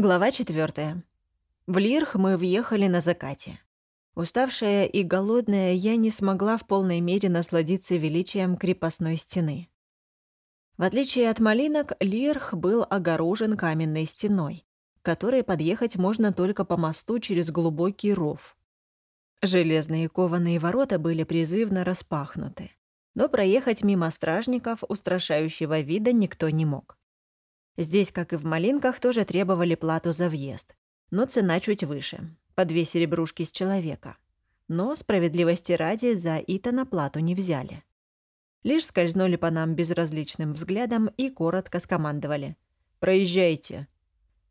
Глава четвертая. В Лирх мы въехали на закате. Уставшая и голодная, я не смогла в полной мере насладиться величием крепостной стены. В отличие от малинок, Лирх был огорожен каменной стеной, к которой подъехать можно только по мосту через глубокий ров. Железные кованые ворота были призывно распахнуты, но проехать мимо стражников устрашающего вида никто не мог. Здесь, как и в Малинках, тоже требовали плату за въезд. Но цена чуть выше, по две серебрушки с человека. Но, справедливости ради, за Итана плату не взяли. Лишь скользнули по нам безразличным взглядом и коротко скомандовали. «Проезжайте».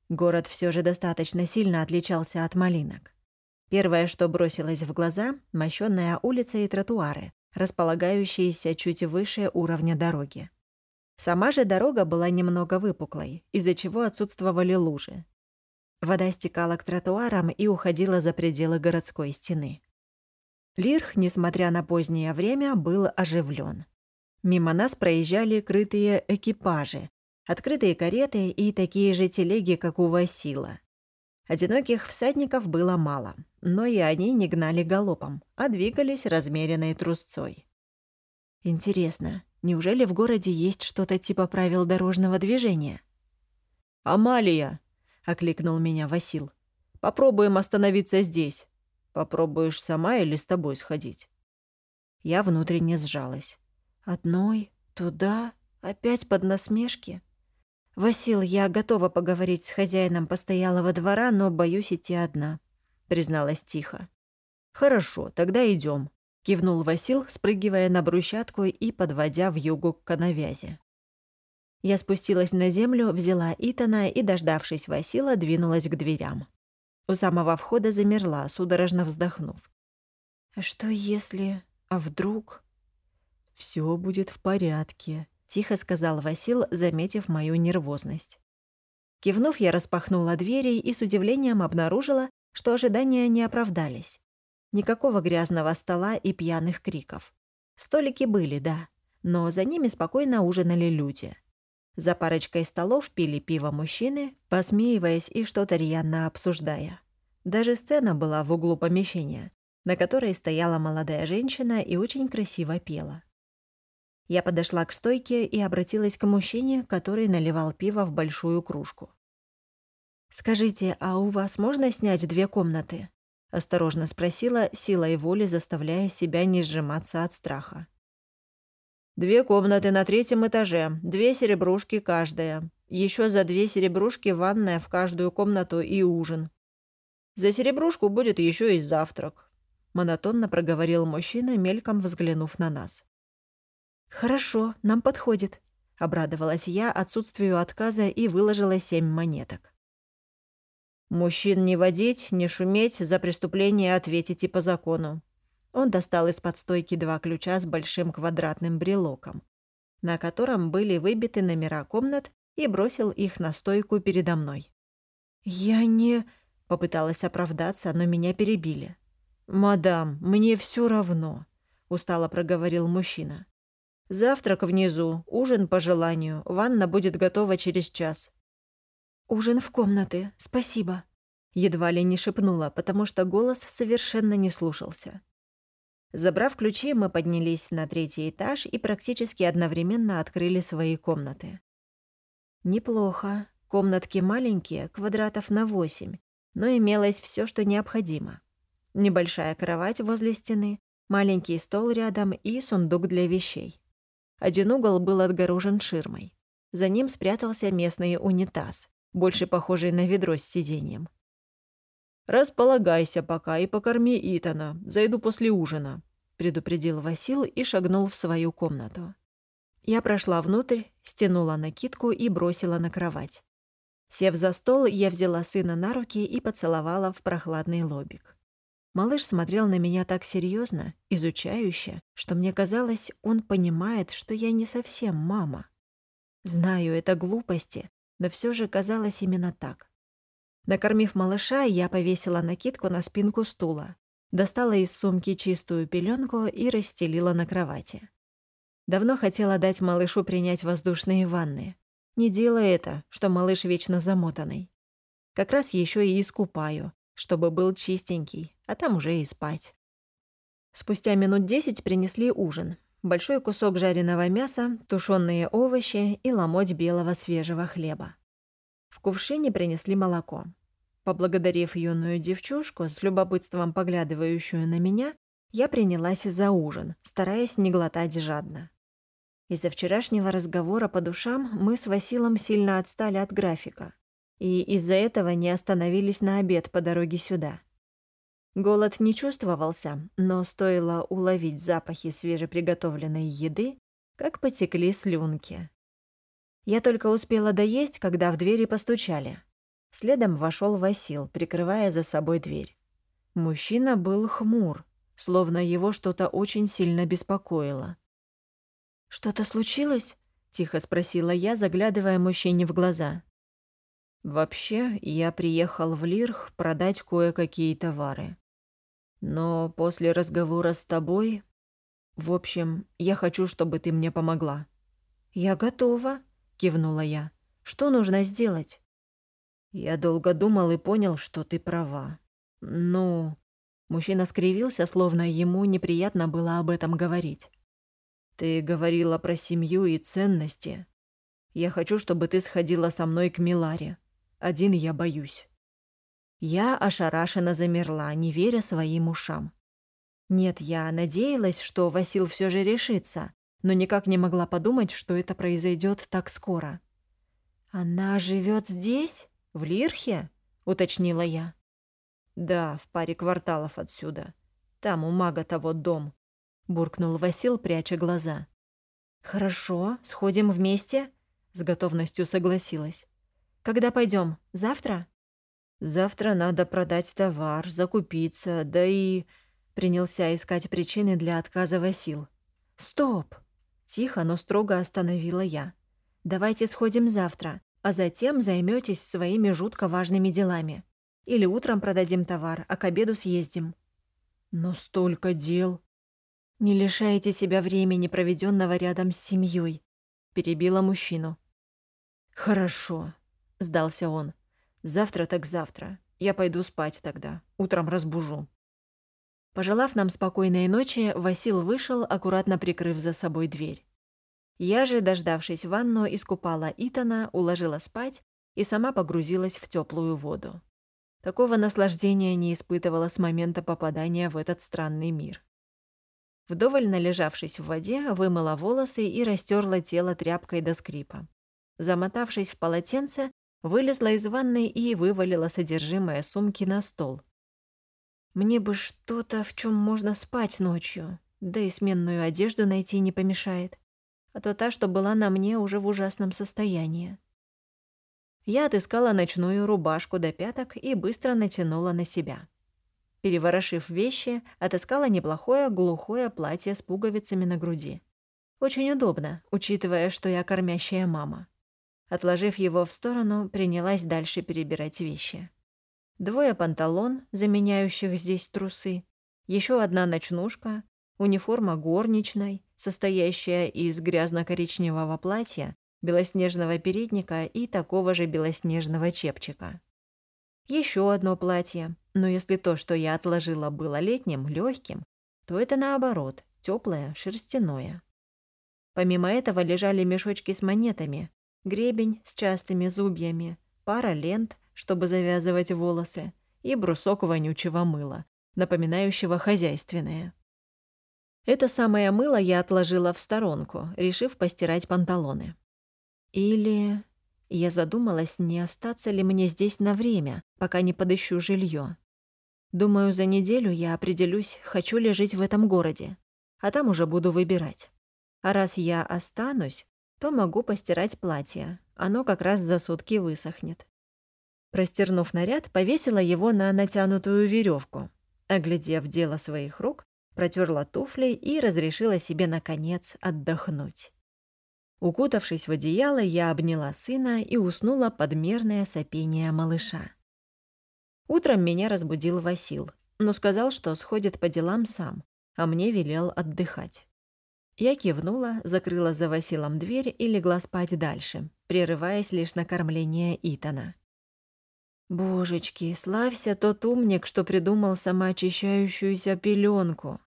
Город все же достаточно сильно отличался от Малинок. Первое, что бросилось в глаза — мощённая улица и тротуары, располагающиеся чуть выше уровня дороги. Сама же дорога была немного выпуклой, из-за чего отсутствовали лужи. Вода стекала к тротуарам и уходила за пределы городской стены. Лирх, несмотря на позднее время, был оживлен. Мимо нас проезжали крытые экипажи, открытые кареты и такие же телеги, как у Васила. Одиноких всадников было мало, но и они не гнали галопом, а двигались размеренной трусцой. Интересно, Неужели в городе есть что-то типа правил дорожного движения? «Амалия!» — окликнул меня Васил. «Попробуем остановиться здесь. Попробуешь сама или с тобой сходить?» Я внутренне сжалась. «Одной? Туда? Опять под насмешки?» «Васил, я готова поговорить с хозяином постоялого двора, но боюсь идти одна», — призналась тихо. «Хорошо, тогда идем. — кивнул Васил, спрыгивая на брусчатку и подводя в югу к канавязи. Я спустилась на землю, взяла Итана и, дождавшись Васила, двинулась к дверям. У самого входа замерла, судорожно вздохнув. «А что если... А вдруг...» «Всё будет в порядке», — тихо сказал Васил, заметив мою нервозность. Кивнув, я распахнула двери и с удивлением обнаружила, что ожидания не оправдались. Никакого грязного стола и пьяных криков. Столики были, да, но за ними спокойно ужинали люди. За парочкой столов пили пиво мужчины, посмеиваясь и что-то рьяно обсуждая. Даже сцена была в углу помещения, на которой стояла молодая женщина и очень красиво пела. Я подошла к стойке и обратилась к мужчине, который наливал пиво в большую кружку. «Скажите, а у вас можно снять две комнаты?» — осторожно спросила, силой воли заставляя себя не сжиматься от страха. «Две комнаты на третьем этаже, две серебрушки каждая. Еще за две серебрушки ванная в каждую комнату и ужин. За серебрушку будет еще и завтрак», — монотонно проговорил мужчина, мельком взглянув на нас. «Хорошо, нам подходит», — обрадовалась я отсутствию отказа и выложила семь монеток. Мужчин не водить, не шуметь, за преступление ответите по закону. Он достал из-под стойки два ключа с большим квадратным брелоком, на котором были выбиты номера комнат, и бросил их на стойку передо мной. «Я не...» — попыталась оправдаться, но меня перебили. «Мадам, мне все равно», — устало проговорил мужчина. «Завтрак внизу, ужин по желанию, ванна будет готова через час. «Ужин в комнаты, спасибо», — едва ли не шепнула, потому что голос совершенно не слушался. Забрав ключи, мы поднялись на третий этаж и практически одновременно открыли свои комнаты. Неплохо. Комнатки маленькие, квадратов на восемь, но имелось все, что необходимо. Небольшая кровать возле стены, маленький стол рядом и сундук для вещей. Один угол был отгорожен ширмой. За ним спрятался местный унитаз больше похожий на ведро с сиденьем. «Располагайся пока и покорми Итана. Зайду после ужина», — предупредил Васил и шагнул в свою комнату. Я прошла внутрь, стянула накидку и бросила на кровать. Сев за стол, я взяла сына на руки и поцеловала в прохладный лобик. Малыш смотрел на меня так серьезно, изучающе, что мне казалось, он понимает, что я не совсем мама. Знаю, это глупости, но все же казалось именно так. Накормив малыша, я повесила накидку на спинку стула, достала из сумки чистую пеленку и расстелила на кровати. Давно хотела дать малышу принять воздушные ванны. Не делай это, что малыш вечно замотанный. Как раз еще и искупаю, чтобы был чистенький, а там уже и спать. Спустя минут десять принесли ужин. Большой кусок жареного мяса, тушеные овощи и ломоть белого свежего хлеба. В кувшине принесли молоко. Поблагодарив юную девчушку, с любопытством поглядывающую на меня, я принялась за ужин, стараясь не глотать жадно. Из-за вчерашнего разговора по душам мы с Василом сильно отстали от графика, и из-за этого не остановились на обед по дороге сюда. Голод не чувствовался, но стоило уловить запахи свежеприготовленной еды, как потекли слюнки. Я только успела доесть, когда в двери постучали. Следом вошел Васил, прикрывая за собой дверь. Мужчина был хмур, словно его что-то очень сильно беспокоило. «Что-то случилось?» — тихо спросила я, заглядывая мужчине в глаза. Вообще, я приехал в Лирх продать кое-какие товары. Но после разговора с тобой... В общем, я хочу, чтобы ты мне помогла». «Я готова», — кивнула я. «Что нужно сделать?» «Я долго думал и понял, что ты права. Ну...» Мужчина скривился, словно ему неприятно было об этом говорить. «Ты говорила про семью и ценности. Я хочу, чтобы ты сходила со мной к Миларе. Один я боюсь». Я ошарашенно замерла, не веря своим ушам. Нет, я надеялась, что Васил все же решится, но никак не могла подумать, что это произойдет так скоро. «Она живет здесь? В Лирхе?» — уточнила я. «Да, в паре кварталов отсюда. Там у мага-то вот дом», — буркнул Васил, пряча глаза. «Хорошо, сходим вместе?» — с готовностью согласилась. Когда пойдем? Завтра?» «Завтра надо продать товар, закупиться, да и...» Принялся искать причины для отказа Васил. «Стоп!» Тихо, но строго остановила я. «Давайте сходим завтра, а затем займётесь своими жутко важными делами. Или утром продадим товар, а к обеду съездим». «Но столько дел!» «Не лишайте себя времени, проведенного рядом с семьей», — перебила мужчину. «Хорошо», — сдался он. «Завтра так завтра. Я пойду спать тогда. Утром разбужу». Пожелав нам спокойной ночи, Васил вышел, аккуратно прикрыв за собой дверь. Я же, дождавшись ванну, искупала Итана, уложила спать и сама погрузилась в теплую воду. Такого наслаждения не испытывала с момента попадания в этот странный мир. Вдоволь належавшись в воде, вымыла волосы и растерла тело тряпкой до скрипа. Замотавшись в полотенце, вылезла из ванной и вывалила содержимое сумки на стол. Мне бы что-то, в чем можно спать ночью, да и сменную одежду найти не помешает, а то та, что была на мне, уже в ужасном состоянии. Я отыскала ночную рубашку до пяток и быстро натянула на себя. Переворошив вещи, отыскала неплохое глухое платье с пуговицами на груди. Очень удобно, учитывая, что я кормящая мама. Отложив его в сторону, принялась дальше перебирать вещи. Двое панталон, заменяющих здесь трусы, еще одна ночнушка, униформа горничной, состоящая из грязно-коричневого платья, белоснежного передника и такого же белоснежного чепчика. Еще одно платье, но если то, что я отложила, было летним, легким, то это наоборот, теплое, шерстяное. Помимо этого лежали мешочки с монетами, гребень с частыми зубьями, пара лент, чтобы завязывать волосы, и брусок вонючего мыла, напоминающего хозяйственное. Это самое мыло я отложила в сторонку, решив постирать панталоны. Или... Я задумалась, не остаться ли мне здесь на время, пока не подыщу жилье. Думаю, за неделю я определюсь, хочу ли жить в этом городе, а там уже буду выбирать. А раз я останусь, то могу постирать платье. Оно как раз за сутки высохнет. Простернув наряд, повесила его на натянутую веревку. Оглядев дело своих рук, протерла туфли и разрешила себе, наконец, отдохнуть. Укутавшись в одеяло, я обняла сына и уснула под мерное сопение малыша. Утром меня разбудил Васил, но сказал, что сходит по делам сам, а мне велел отдыхать. Я кивнула, закрыла за Василом дверь и легла спать дальше, прерываясь лишь на кормление Итана. Божечки, славься тот умник, что придумал самоочищающуюся пеленку.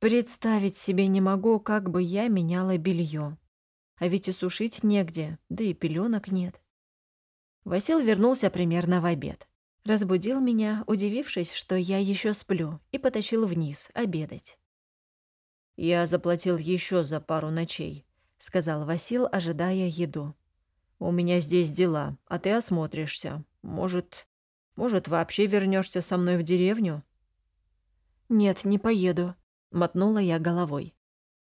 Представить себе не могу, как бы я меняла белье. А ведь и сушить негде, да и пеленок нет. Васил вернулся примерно в обед. Разбудил меня, удивившись, что я еще сплю, и потащил вниз обедать. «Я заплатил еще за пару ночей», — сказал Васил, ожидая еду. «У меня здесь дела, а ты осмотришься. Может, может, вообще вернешься со мной в деревню?» «Нет, не поеду», — мотнула я головой.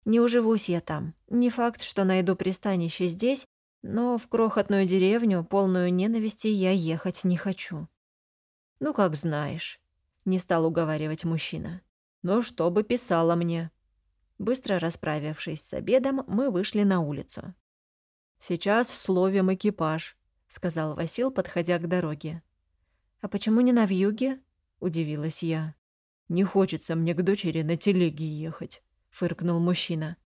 «Не уживусь я там. Не факт, что найду пристанище здесь, но в крохотную деревню, полную ненависти, я ехать не хочу». «Ну, как знаешь», — не стал уговаривать мужчина. «Но что бы писала мне?» Быстро расправившись с обедом, мы вышли на улицу. «Сейчас словим экипаж», — сказал Васил, подходя к дороге. «А почему не на вьюге?» — удивилась я. «Не хочется мне к дочери на телеге ехать», — фыркнул мужчина.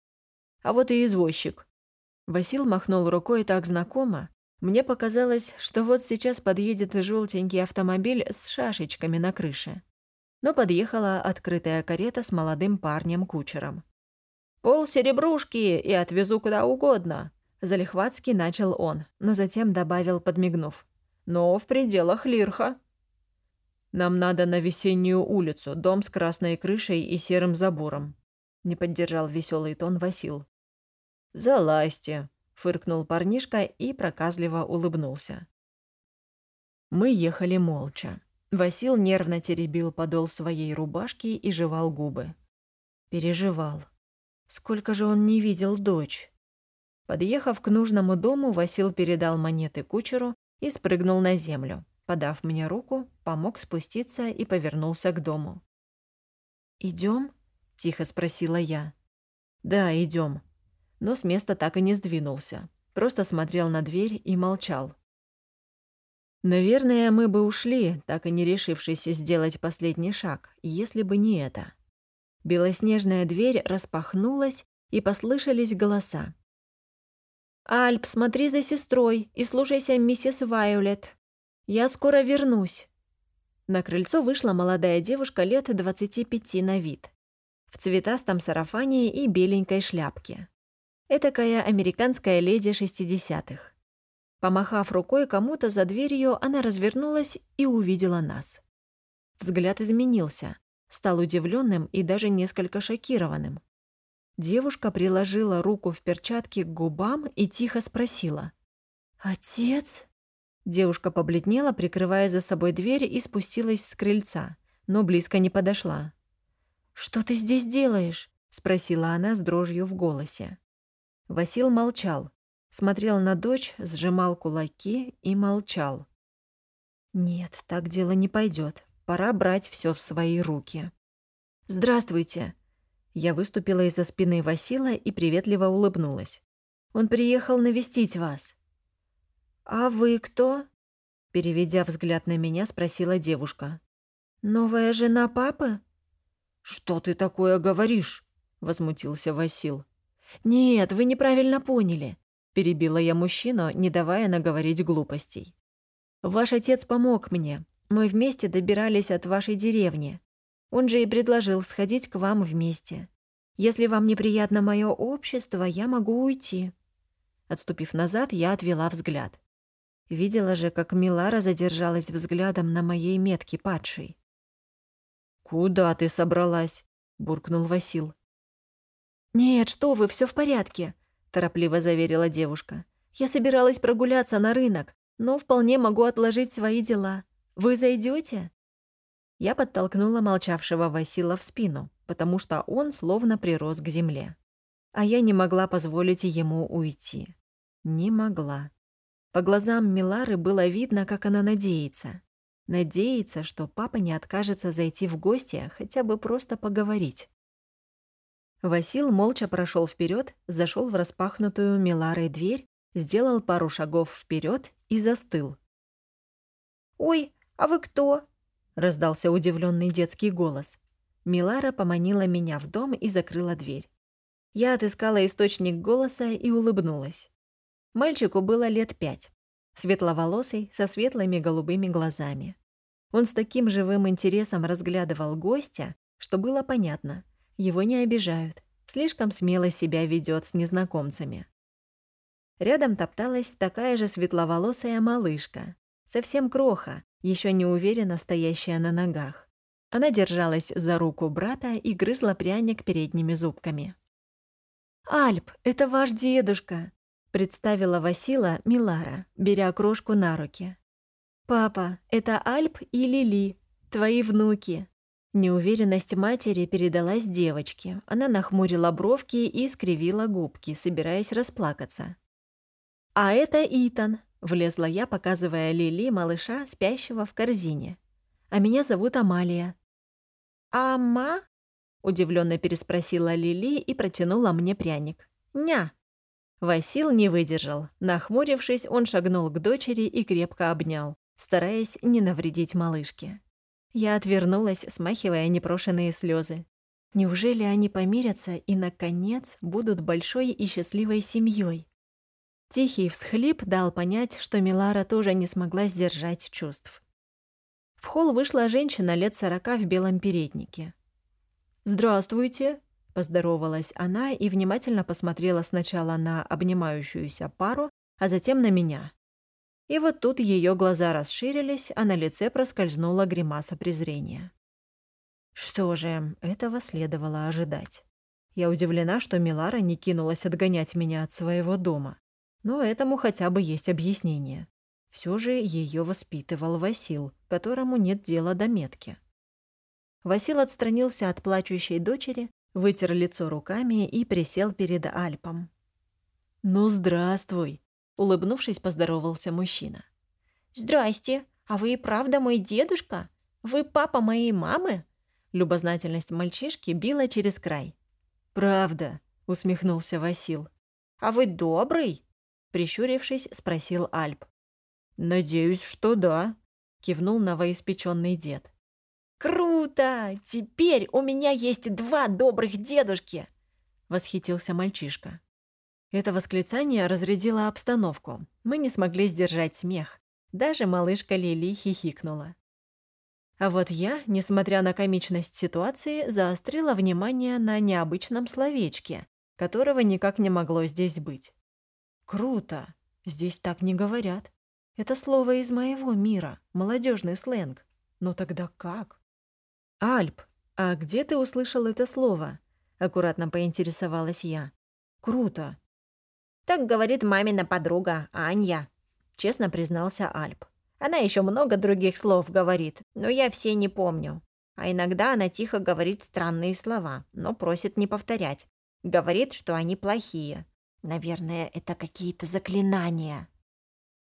«А вот и извозчик». Васил махнул рукой так знакомо. Мне показалось, что вот сейчас подъедет желтенький автомобиль с шашечками на крыше. Но подъехала открытая карета с молодым парнем-кучером. «Пол серебрушки и отвезу куда угодно», — залихватски начал он, но затем добавил, подмигнув. «Но в пределах лирха». «Нам надо на весеннюю улицу, дом с красной крышей и серым забором», — не поддержал веселый тон Васил. «Залазьте», — фыркнул парнишка и проказливо улыбнулся. Мы ехали молча. Васил нервно теребил подол своей рубашки и жевал губы. Переживал. Сколько же он не видел дочь? Подъехав к нужному дому, Васил передал монеты кучеру и спрыгнул на землю. Подав мне руку, помог спуститься и повернулся к дому. Идем? тихо спросила я. «Да, идем. Но с места так и не сдвинулся. Просто смотрел на дверь и молчал. Наверное, мы бы ушли, так и не решившись сделать последний шаг, если бы не это. Белоснежная дверь распахнулась, и послышались голоса. «Альп, смотри за сестрой и слушайся миссис Вайолет. Я скоро вернусь». На крыльцо вышла молодая девушка лет 25 на вид. В цветастом сарафане и беленькой шляпке. Этакая американская леди 60-х. Помахав рукой кому-то за дверью, она развернулась и увидела нас. Взгляд изменился стал удивленным и даже несколько шокированным. Девушка приложила руку в перчатке к губам и тихо спросила. «Отец?» Девушка побледнела, прикрывая за собой дверь, и спустилась с крыльца, но близко не подошла. «Что ты здесь делаешь?» — спросила она с дрожью в голосе. Васил молчал, смотрел на дочь, сжимал кулаки и молчал. «Нет, так дело не пойдет. Пора брать все в свои руки. «Здравствуйте!» Я выступила из-за спины Васила и приветливо улыбнулась. «Он приехал навестить вас». «А вы кто?» Переведя взгляд на меня, спросила девушка. «Новая жена папы?» «Что ты такое говоришь?» — возмутился Васил. «Нет, вы неправильно поняли», — перебила я мужчину, не давая наговорить глупостей. «Ваш отец помог мне, мы вместе добирались от вашей деревни. Он же и предложил сходить к вам вместе. Если вам неприятно мое общество, я могу уйти». Отступив назад, я отвела взгляд. Видела же, как Милара задержалась взглядом на моей метке падшей. «Куда ты собралась?» — буркнул Васил. «Нет, что вы, все в порядке», — торопливо заверила девушка. «Я собиралась прогуляться на рынок, но вполне могу отложить свои дела. Вы зайдете? Я подтолкнула молчавшего Васила в спину, потому что он словно прирос к земле. А я не могла позволить ему уйти. Не могла. По глазам Милары было видно, как она надеется. Надеется, что папа не откажется зайти в гости, хотя бы просто поговорить. Васил молча прошел вперед, зашел в распахнутую Миларой дверь, сделал пару шагов вперед и застыл. «Ой, «А вы кто?» — раздался удивленный детский голос. Милара поманила меня в дом и закрыла дверь. Я отыскала источник голоса и улыбнулась. Мальчику было лет пять. Светловолосый, со светлыми голубыми глазами. Он с таким живым интересом разглядывал гостя, что было понятно. Его не обижают. Слишком смело себя ведет с незнакомцами. Рядом топталась такая же светловолосая малышка. Совсем кроха, еще не уверенно стоящая на ногах. Она держалась за руку брата и грызла пряник передними зубками. «Альп, это ваш дедушка», — представила Васила Милара, беря крошку на руки. «Папа, это Альп и Лили, твои внуки». Неуверенность матери передалась девочке. Она нахмурила бровки и скривила губки, собираясь расплакаться. «А это Итан», — влезла я, показывая Лили малыша, спящего в корзине. «А меня зовут Амалия». «Ама?» — удивленно переспросила Лили и протянула мне пряник. «Ня!» Васил не выдержал. Нахмурившись, он шагнул к дочери и крепко обнял стараясь не навредить малышке. Я отвернулась, смахивая непрошенные слезы. Неужели они помирятся и, наконец, будут большой и счастливой семьей? Тихий всхлип дал понять, что Милара тоже не смогла сдержать чувств. В холл вышла женщина лет сорока в белом переднике. «Здравствуйте!» – поздоровалась она и внимательно посмотрела сначала на обнимающуюся пару, а затем на меня. И вот тут ее глаза расширились, а на лице проскользнула гримаса презрения. Что же, этого следовало ожидать. Я удивлена, что Милара не кинулась отгонять меня от своего дома. Но этому хотя бы есть объяснение. Все же ее воспитывал Васил, которому нет дела до метки. Васил отстранился от плачущей дочери, вытер лицо руками и присел перед Альпом. «Ну, здравствуй!» Улыбнувшись, поздоровался мужчина. «Здрасте, а вы и правда мой дедушка? Вы папа моей мамы?» Любознательность мальчишки била через край. «Правда», — усмехнулся Васил. «А вы добрый?» — прищурившись, спросил Альп. «Надеюсь, что да», — кивнул новоиспеченный дед. «Круто! Теперь у меня есть два добрых дедушки!» — восхитился мальчишка. Это восклицание разрядило обстановку. Мы не смогли сдержать смех. Даже малышка Лили хихикнула. А вот я, несмотря на комичность ситуации, заострила внимание на необычном словечке, которого никак не могло здесь быть. Круто! Здесь так не говорят. Это слово из моего мира, молодежный сленг. Но тогда как? Альп, а где ты услышал это слово? Аккуратно поинтересовалась я. Круто. Так говорит мамина подруга, Анья», — честно признался Альп. «Она еще много других слов говорит, но я все не помню. А иногда она тихо говорит странные слова, но просит не повторять. Говорит, что они плохие. Наверное, это какие-то заклинания».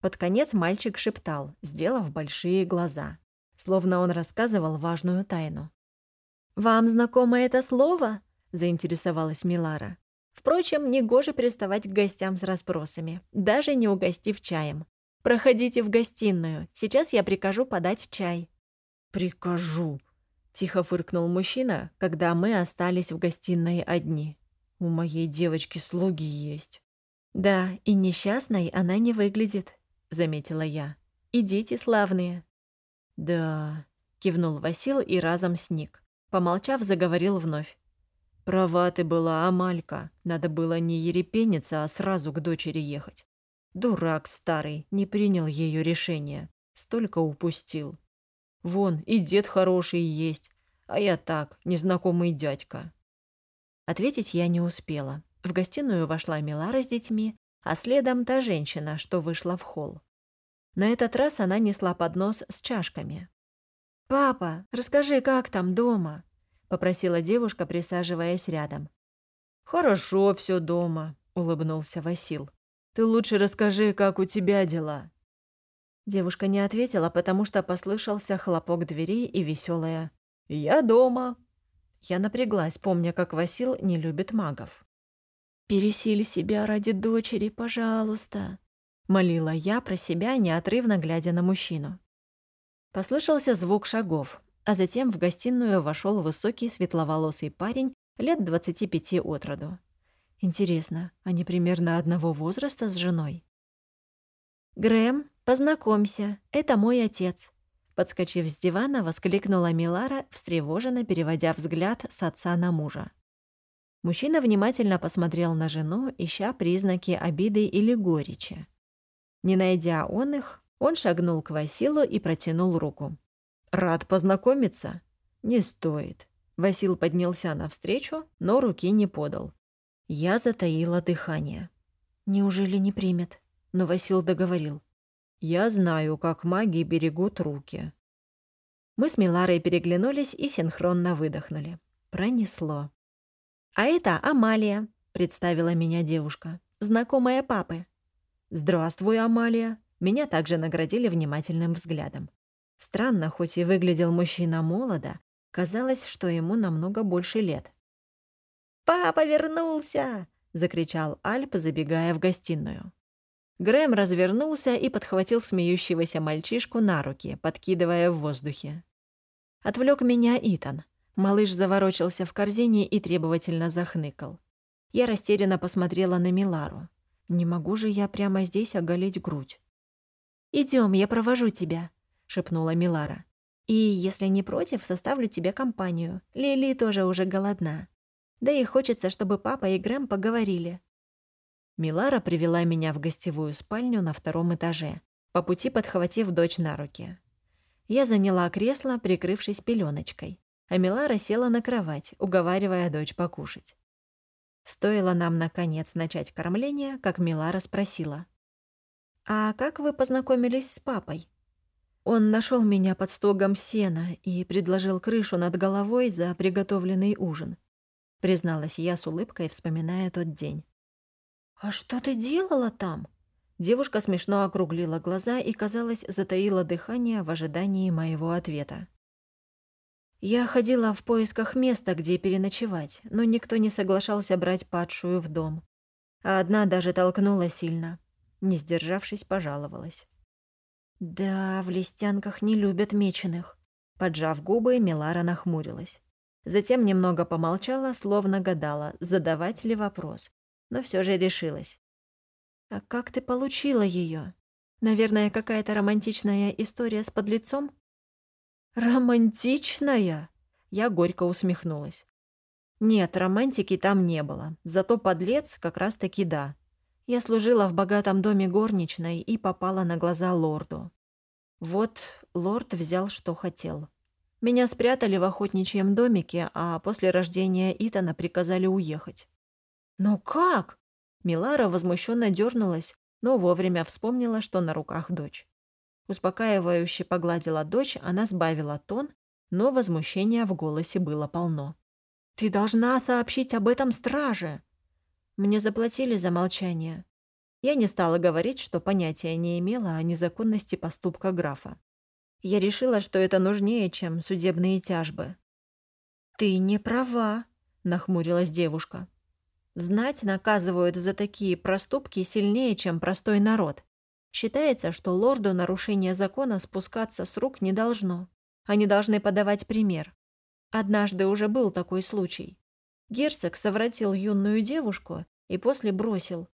Под конец мальчик шептал, сделав большие глаза, словно он рассказывал важную тайну. «Вам знакомо это слово?» — заинтересовалась Милара. Впрочем, негоже приставать к гостям с расспросами, даже не угостив чаем. «Проходите в гостиную, сейчас я прикажу подать чай». «Прикажу», — тихо фыркнул мужчина, когда мы остались в гостиной одни. «У моей девочки слуги есть». «Да, и несчастной она не выглядит», — заметила я. «И дети славные». «Да», — кивнул Васил и разом сник. Помолчав, заговорил вновь. Права ты была, Амалька. Надо было не ерепениться, а сразу к дочери ехать. Дурак старый, не принял ее решение. Столько упустил. Вон, и дед хороший есть, а я так, незнакомый дядька. Ответить я не успела. В гостиную вошла Милара с детьми, а следом та женщина, что вышла в холл. На этот раз она несла поднос с чашками. «Папа, расскажи, как там дома?» — попросила девушка, присаживаясь рядом. «Хорошо все дома», — улыбнулся Васил. «Ты лучше расскажи, как у тебя дела». Девушка не ответила, потому что послышался хлопок двери и веселая «Я дома». Я напряглась, помня, как Васил не любит магов. «Пересиль себя ради дочери, пожалуйста», — молила я про себя, неотрывно глядя на мужчину. Послышался звук шагов а затем в гостиную вошел высокий светловолосый парень лет 25 от роду. Интересно, они примерно одного возраста с женой? «Грэм, познакомься, это мой отец», — Подскочив с дивана, воскликнула Милара, встревоженно переводя взгляд с отца на мужа. Мужчина внимательно посмотрел на жену, ища признаки обиды или горечи. Не найдя он их, он шагнул к Василу и протянул руку. «Рад познакомиться?» «Не стоит». Васил поднялся навстречу, но руки не подал. Я затаила дыхание. Неужели не примет? Но Васил договорил. «Я знаю, как маги берегут руки». Мы с Миларой переглянулись и синхронно выдохнули. Пронесло. «А это Амалия», — представила меня девушка. «Знакомая папы». «Здравствуй, Амалия». Меня также наградили внимательным взглядом. Странно, хоть и выглядел мужчина молодо, казалось, что ему намного больше лет. «Папа вернулся!» — закричал Альп, забегая в гостиную. Грэм развернулся и подхватил смеющегося мальчишку на руки, подкидывая в воздухе. Отвлек меня Итан. Малыш заворочился в корзине и требовательно захныкал. Я растерянно посмотрела на Милару. Не могу же я прямо здесь оголить грудь. Идем, я провожу тебя», — шепнула Милара. «И, если не против, составлю тебе компанию. Лили тоже уже голодна. Да и хочется, чтобы папа и Грэм поговорили». Милара привела меня в гостевую спальню на втором этаже, по пути подхватив дочь на руки. Я заняла кресло, прикрывшись пеленочкой, а Милара села на кровать, уговаривая дочь покушать. Стоило нам, наконец, начать кормление, как Милара спросила. «А как вы познакомились с папой?» Он нашел меня под стогом сена и предложил крышу над головой за приготовленный ужин. Призналась я с улыбкой, вспоминая тот день. «А что ты делала там?» Девушка смешно округлила глаза и, казалось, затаила дыхание в ожидании моего ответа. Я ходила в поисках места, где переночевать, но никто не соглашался брать падшую в дом. А одна даже толкнула сильно. Не сдержавшись, пожаловалась. «Да, в листянках не любят меченых». Поджав губы, Милара нахмурилась. Затем немного помолчала, словно гадала, задавать ли вопрос но все же решилась. «А как ты получила ее? Наверное, какая-то романтичная история с подлецом?» «Романтичная?» Я горько усмехнулась. «Нет, романтики там не было. Зато подлец как раз-таки да. Я служила в богатом доме горничной и попала на глаза лорду. Вот лорд взял, что хотел. Меня спрятали в охотничьем домике, а после рождения Итана приказали уехать. «Но как?» Милара возмущенно дернулась, но вовремя вспомнила, что на руках дочь. Успокаивающе погладила дочь, она сбавила тон, но возмущения в голосе было полно. «Ты должна сообщить об этом страже!» Мне заплатили за молчание. Я не стала говорить, что понятия не имела о незаконности поступка графа. Я решила, что это нужнее, чем судебные тяжбы. «Ты не права», — нахмурилась девушка. Знать наказывают за такие проступки сильнее, чем простой народ. Считается, что лорду нарушение закона спускаться с рук не должно. Они должны подавать пример. Однажды уже был такой случай. Герцог совратил юную девушку и после бросил.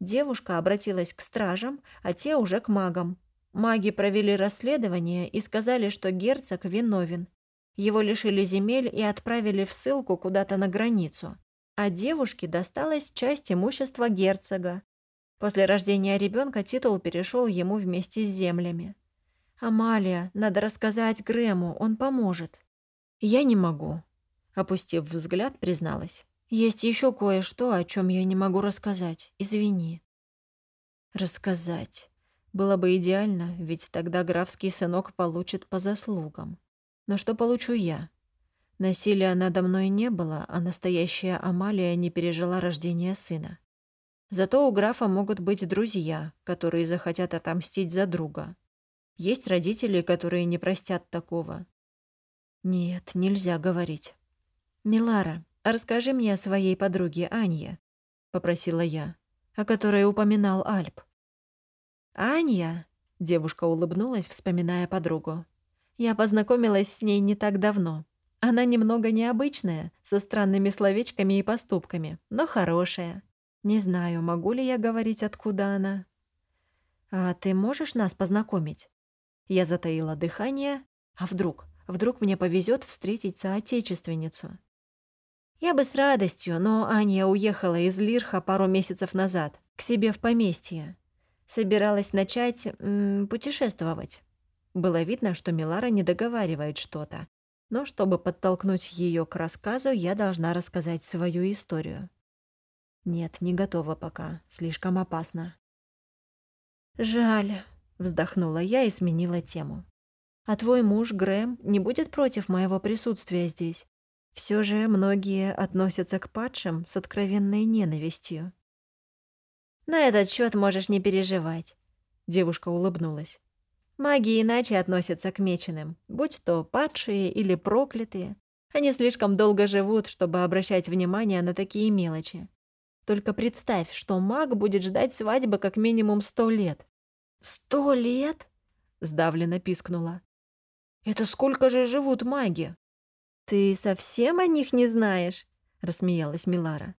Девушка обратилась к стражам, а те уже к магам. Маги провели расследование и сказали, что герцог виновен. Его лишили земель и отправили в ссылку куда-то на границу а девушке досталась часть имущества герцога. После рождения ребенка титул перешел ему вместе с землями. «Амалия, надо рассказать Грэму, он поможет». «Я не могу», — опустив взгляд, призналась. «Есть еще кое-что, о чем я не могу рассказать. Извини». «Рассказать. Было бы идеально, ведь тогда графский сынок получит по заслугам. Но что получу я? Насилия надо мной не было, а настоящая Амалия не пережила рождение сына. Зато у графа могут быть друзья, которые захотят отомстить за друга. Есть родители, которые не простят такого. Нет, нельзя говорить. «Милара, расскажи мне о своей подруге Анье», — попросила я, о которой упоминал Альп. «Анья?» — девушка улыбнулась, вспоминая подругу. «Я познакомилась с ней не так давно. Она немного необычная, со странными словечками и поступками, но хорошая. Не знаю, могу ли я говорить, откуда она. «А ты можешь нас познакомить?» Я затаила дыхание. А вдруг? Вдруг мне повезет встретить соотечественницу? Я бы с радостью, но Аня уехала из Лирха пару месяцев назад, к себе в поместье. Собиралась начать м, путешествовать. Было видно, что Милара не договаривает что-то. Но чтобы подтолкнуть ее к рассказу, я должна рассказать свою историю. Нет, не готова пока, слишком опасно. «Жаль», — вздохнула я и сменила тему. «А твой муж, Грэм, не будет против моего присутствия здесь? Все же многие относятся к падшим с откровенной ненавистью». «На этот счет можешь не переживать», — девушка улыбнулась. «Маги иначе относятся к меченым, будь то падшие или проклятые. Они слишком долго живут, чтобы обращать внимание на такие мелочи. Только представь, что маг будет ждать свадьбы как минимум сто лет. «Сто лет?» — сдавленно пискнула. «Это сколько же живут маги?» «Ты совсем о них не знаешь?» — рассмеялась Милара.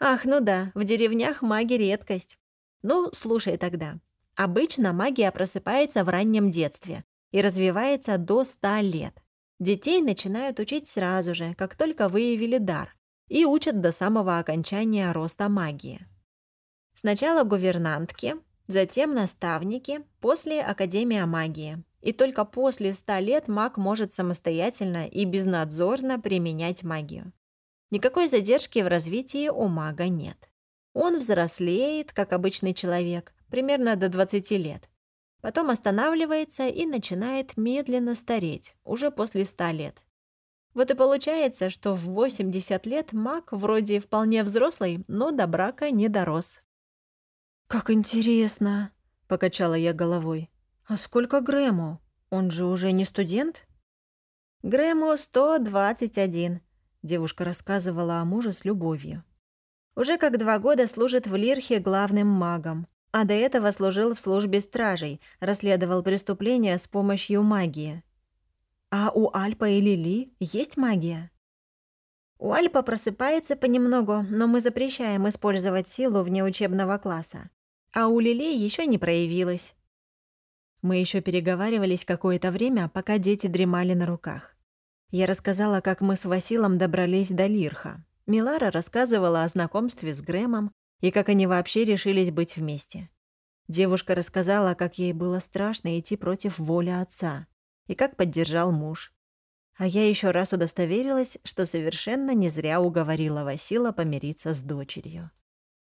«Ах, ну да, в деревнях маги — редкость. Ну, слушай тогда. Обычно магия просыпается в раннем детстве и развивается до ста лет. Детей начинают учить сразу же, как только выявили дар, и учат до самого окончания роста магии. Сначала гувернантки, затем наставники, после Академия магии. И только после ста лет маг может самостоятельно и безнадзорно применять магию. Никакой задержки в развитии у мага нет. Он взрослеет, как обычный человек, примерно до 20 лет. Потом останавливается и начинает медленно стареть, уже после 100 лет. Вот и получается, что в 80 лет маг вроде вполне взрослый, но до брака не дорос. «Как интересно!» — покачала я головой. «А сколько Грэму? Он же уже не студент?» «Грэму 121», — девушка рассказывала о муже с любовью. «Уже как два года служит в Лирхе главным магом, а до этого служил в службе стражей, расследовал преступления с помощью магии. А у Альпа и Лили есть магия? У Альпа просыпается понемногу, но мы запрещаем использовать силу вне учебного класса. А у Лили еще не проявилась. Мы еще переговаривались какое-то время, пока дети дремали на руках. Я рассказала, как мы с Василом добрались до Лирха. Милара рассказывала о знакомстве с Грэмом и как они вообще решились быть вместе. Девушка рассказала, как ей было страшно идти против воли отца, и как поддержал муж. А я еще раз удостоверилась, что совершенно не зря уговорила Васила помириться с дочерью.